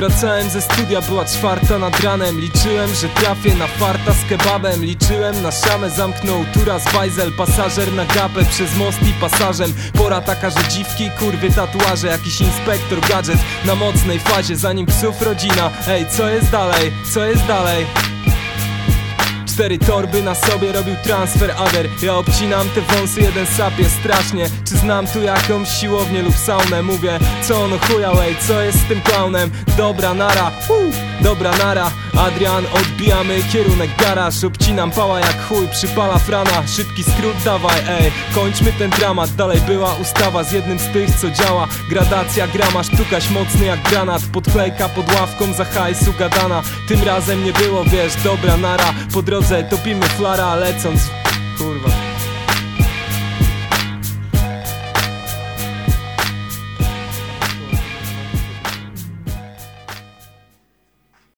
Wracałem ze studia, była czwarta nad ranem. Liczyłem, że trafię na farta z kebabem. Liczyłem na szamę, zamknął turas bajzel. Pasażer na gapę przez most i pasażem. Pora taka, że dziwki, kurwy, tatuaże. Jakiś inspektor, gadżet na mocnej fazie Zanim psów rodzina, ej, co jest dalej? Co jest dalej? Cztery torby na sobie robił transfer ader Ja obcinam te wąsy, jeden sapie strasznie Czy znam tu jakąś siłownię lub saunę? Mówię, co on chuja, ej, co jest z tym clownem? Dobra nara, uh, dobra nara Adrian, odbijamy kierunek garaż. Obcinam pała jak chuj, przypala frana. Szybki skrót dawaj, ej, kończmy ten dramat. Dalej była ustawa z jednym z tych, co działa. Gradacja grama, sztukaś mocny jak granat. Podklejka pod ławką za hajsu gadana Tym razem nie było, wiesz, dobra nara. Po drodze topimy flara lecąc Kurwa